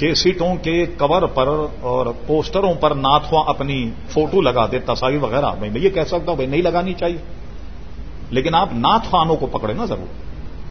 کیسٹوں کے کور پر اور پوسٹروں پر ناتواں اپنی فوٹو لگا دے، تصاویر وغیرہ۔ میں یہ کہہ سکتا ہوں، بھائی، نہیں لگانی چاہیے۔ لیکن آپ ناتھ خانوں کو پکڑے نا ضرور۔